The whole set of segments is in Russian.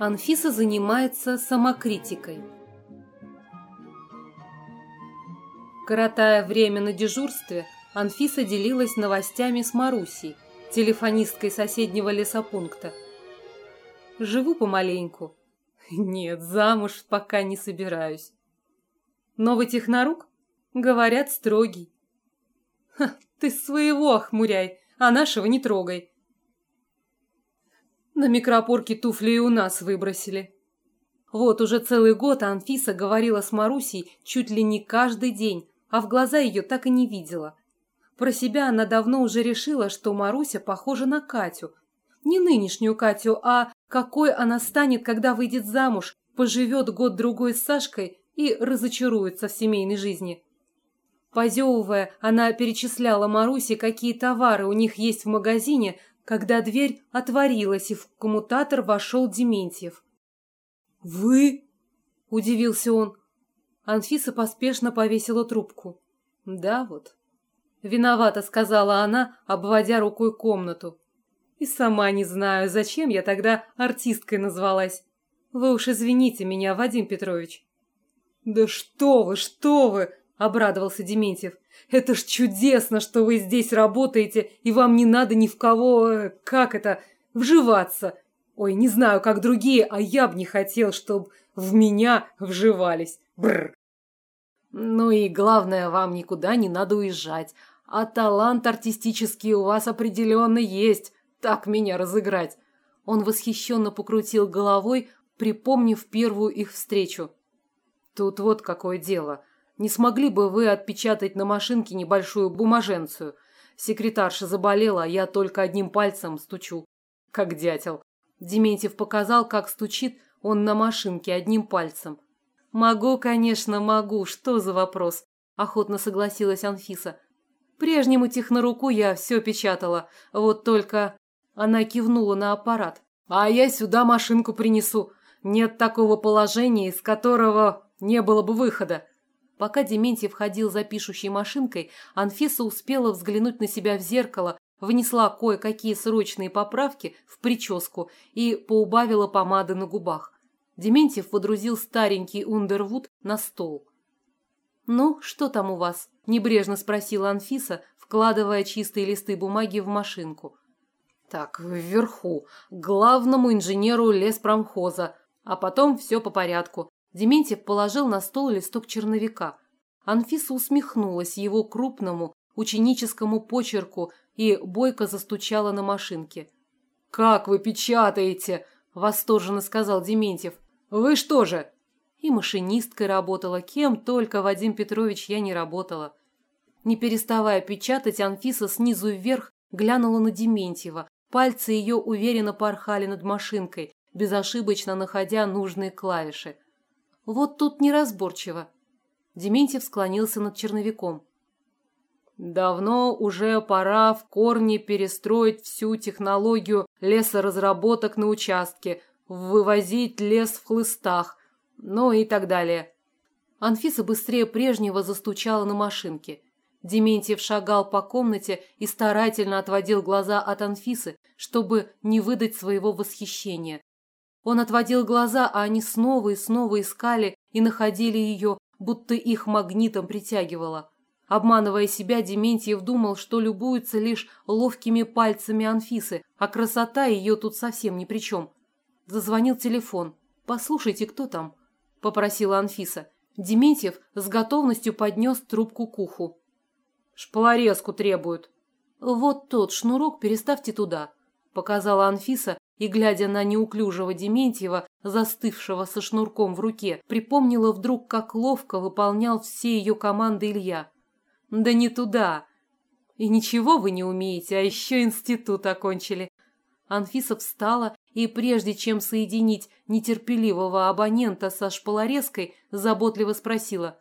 Анфиса занимается самокритикой. Коротая время на дежурстве, Анфиса делилась новостями с Марусей, телефонисткой соседнего лесопункта. Живу помаленьку. Нет, замуж пока не собираюсь. Новый технорук? Говорят, строгий. Ха, ты своего охмуряй, а нашего не трогай. На микропорке туфли и у нас выбросили. Вот уже целый год Анфиса говорила с Марусей чуть ли не каждый день, а в глаза ее так и не видела. Про себя она давно уже решила, что Маруся похожа на Катю. Не нынешнюю Катю, а какой она станет, когда выйдет замуж, поживет год-другой с Сашкой и разочаруется в семейной жизни. Позевывая, она перечисляла Марусе, какие товары у них есть в магазине, когда дверь отворилась, и в коммутатор вошел Дементьев. «Вы?» – удивился он. Анфиса поспешно повесила трубку. «Да вот». Виновата, сказала она, обводя рукой комнату. И сама не знаю, зачем я тогда артисткой назвалась. Вы уж извините меня, Вадим Петрович. Да что вы, что вы, обрадовался Дементьев. Это ж чудесно, что вы здесь работаете, и вам не надо ни в кого, э, как это, вживаться. Ой, не знаю, как другие, а я б не хотел, чтобы в меня вживались. Бррр. Ну и главное, вам никуда не надо уезжать. А талант артистический у вас определенно есть. Так меня разыграть. Он восхищенно покрутил головой, припомнив первую их встречу. Тут вот какое дело. Не смогли бы вы отпечатать на машинке небольшую бумаженцию? Секретарша заболела, а я только одним пальцем стучу. Как дятел. Дементьев показал, как стучит он на машинке одним пальцем. «Могу, конечно, могу. Что за вопрос?» – охотно согласилась Анфиса. «Прежнему техноруку я все печатала. Вот только...» Она кивнула на аппарат. «А я сюда машинку принесу. Нет такого положения, из которого не было бы выхода. Пока Дементьев ходил за пишущей машинкой, Анфиса успела взглянуть на себя в зеркало, внесла кое-какие срочные поправки в прическу и поубавила помады на губах. Дементьев водрузил старенький Ундервуд на стол. «Ну, что там у вас?» – небрежно спросила Анфиса, вкладывая чистые листы бумаги в машинку. «Так, вверху. Главному инженеру леспромхоза. А потом все по порядку. Дементьев положил на стол листок черновика. Анфиса усмехнулась его крупному ученическому почерку и бойко застучала на машинке. «Как вы печатаете!» – восторженно сказал Дементьев. «Вы что же?» И машинисткой работала, кем только, Вадим Петрович, я не работала. Не переставая печатать, Анфиса снизу вверх глянула на Дементьева. Пальцы ее уверенно порхали над машинкой, безошибочно находя нужные клавиши. Вот тут неразборчиво. Дементьев склонился над черновиком. Давно уже пора в корне перестроить всю технологию лесоразработок на участке, вывозить лес в хлыстах, ну и так далее. Анфиса быстрее прежнего застучала на машинке. Дементьев шагал по комнате и старательно отводил глаза от Анфисы, чтобы не выдать своего восхищения. Он отводил глаза, а они снова и снова искали и находили ее, будто их магнитом притягивало. Обманывая себя, Дементьев думал, что любуется лишь ловкими пальцами Анфисы, а красота ее тут совсем ни при чем. Зазвонил телефон. «Послушайте, кто там?» – попросила Анфиса. Дементьев с готовностью поднес трубку к уху. «Шпалорезку требуют». «Вот тот шнурок переставьте туда», – показала Анфиса и, глядя на неуклюжего Дементьева, застывшего со шнурком в руке, припомнила вдруг, как ловко выполнял все ее команды Илья. «Да не туда!» «И ничего вы не умеете, а еще институт окончили!» Анфиса встала и, прежде чем соединить нетерпеливого абонента со шпалорезкой, заботливо спросила.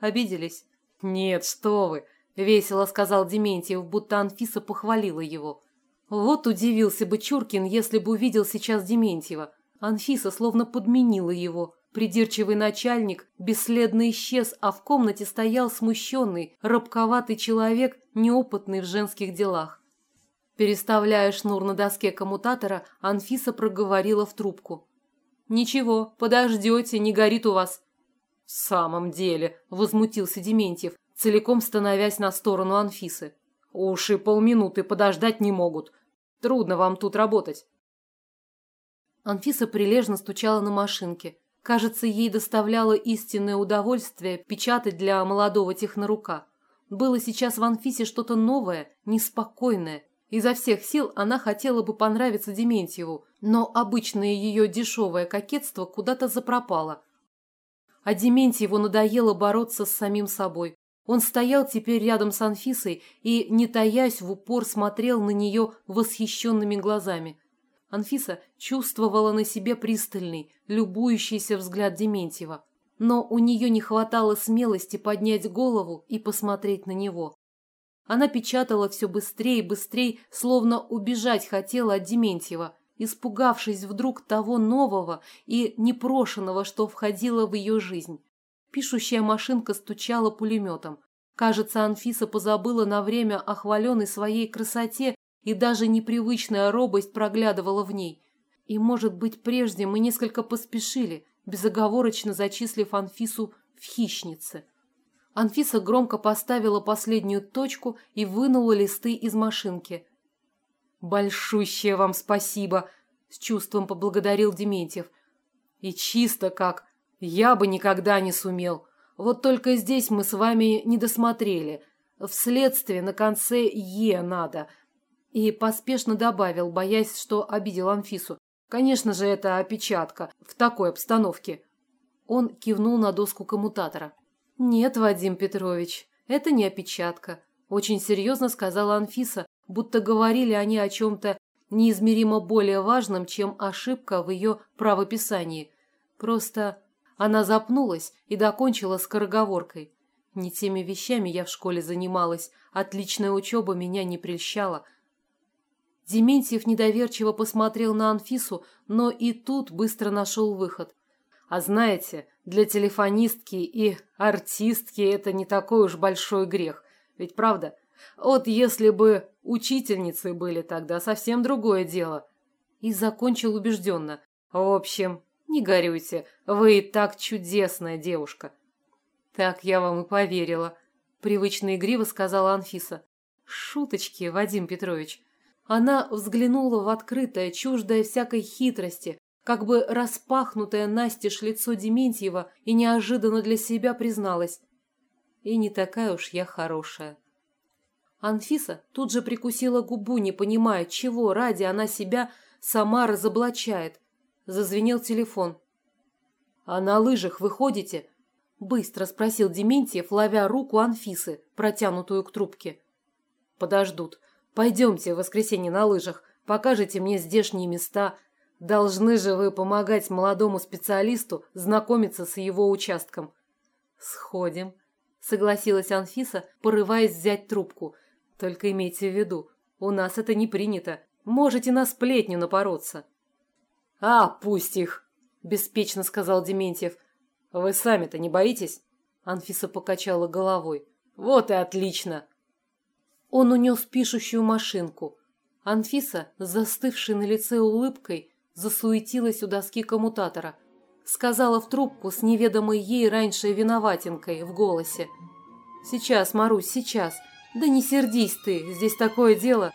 «Обиделись?» «Нет, что вы!» – весело сказал Дементьев, будто Анфиса похвалила его. Вот удивился бы Чуркин, если бы увидел сейчас Дементьева. Анфиса словно подменила его. Придирчивый начальник бесследно исчез, а в комнате стоял смущенный, робковатый человек, неопытный в женских делах. Переставляя шнур на доске коммутатора, Анфиса проговорила в трубку. Ничего, подождете, не горит у вас. В самом деле, возмутился Дементьев, целиком становясь на сторону Анфисы. Уж и полминуты подождать не могут. Трудно вам тут работать. Анфиса прилежно стучала на машинке. Кажется, ей доставляло истинное удовольствие печатать для молодого технорука. Было сейчас в Анфисе что-то новое, неспокойное. Изо всех сил она хотела бы понравиться Дементьеву, но обычное ее дешевое кокетство куда-то запропало. А Дементьеву надоело бороться с самим собой. Он стоял теперь рядом с Анфисой и, не таясь, в упор смотрел на нее восхищенными глазами. Анфиса чувствовала на себе пристальный, любующийся взгляд Дементьева но у нее не хватало смелости поднять голову и посмотреть на него. Она печатала все быстрее и быстрее, словно убежать хотела от Дементьева, испугавшись вдруг того нового и непрошенного, что входило в ее жизнь. Пишущая машинка стучала пулеметом. Кажется, Анфиса позабыла на время о хваленной своей красоте, и даже непривычная робость проглядывала в ней. И, может быть, прежде мы несколько поспешили, безоговорочно зачислив Анфису в хищнице. Анфиса громко поставила последнюю точку и вынула листы из машинки. «Большущее вам спасибо!» – с чувством поблагодарил Дементьев. «И чисто как! Я бы никогда не сумел. Вот только здесь мы с вами не досмотрели. Вследствие на конце «е» надо». И поспешно добавил, боясь, что обидел Анфису. Конечно же, это опечатка в такой обстановке. Он кивнул на доску коммутатора. Нет, Вадим Петрович, это не опечатка. Очень серьезно сказала Анфиса, будто говорили они о чем-то неизмеримо более важном, чем ошибка в ее правописании. Просто она запнулась и докончила скороговоркой. Не теми вещами я в школе занималась, отличная учеба меня не прельщала – Дементьев недоверчиво посмотрел на Анфису, но и тут быстро нашел выход. А знаете, для телефонистки и артистки это не такой уж большой грех. Ведь правда? Вот если бы учительницы были тогда, совсем другое дело. И закончил убежденно. В общем, не горюйте, вы и так чудесная девушка. Так я вам и поверила, привычно игриво сказала Анфиса. Шуточки, Вадим Петрович. Она взглянула в открытое, чуждое всякой хитрости, как бы распахнутое настежь лицо Дементьева и неожиданно для себя призналась. И не такая уж я хорошая. Анфиса тут же прикусила губу, не понимая, чего ради она себя сама разоблачает. Зазвенел телефон. «А на лыжах вы ходите?» Быстро спросил Дементьев, ловя руку Анфисы, протянутую к трубке. «Подождут. Пойдемте в воскресенье на лыжах, покажете мне здешние места. Должны же вы помогать молодому специалисту знакомиться с его участком. Сходим, согласилась Анфиса, порываясь взять трубку. Только имейте в виду, у нас это не принято. Можете на сплетню напороться. А, пусть их, беспечно сказал Дементьев. Вы сами-то не боитесь? Анфиса покачала головой. Вот и отлично. Он унес пишущую машинку. Анфиса, застывшей на лице улыбкой, засуетилась у доски коммутатора. Сказала в трубку с неведомой ей раньше виноватинкой в голосе. «Сейчас, Марусь, сейчас. Да не сердись ты, здесь такое дело.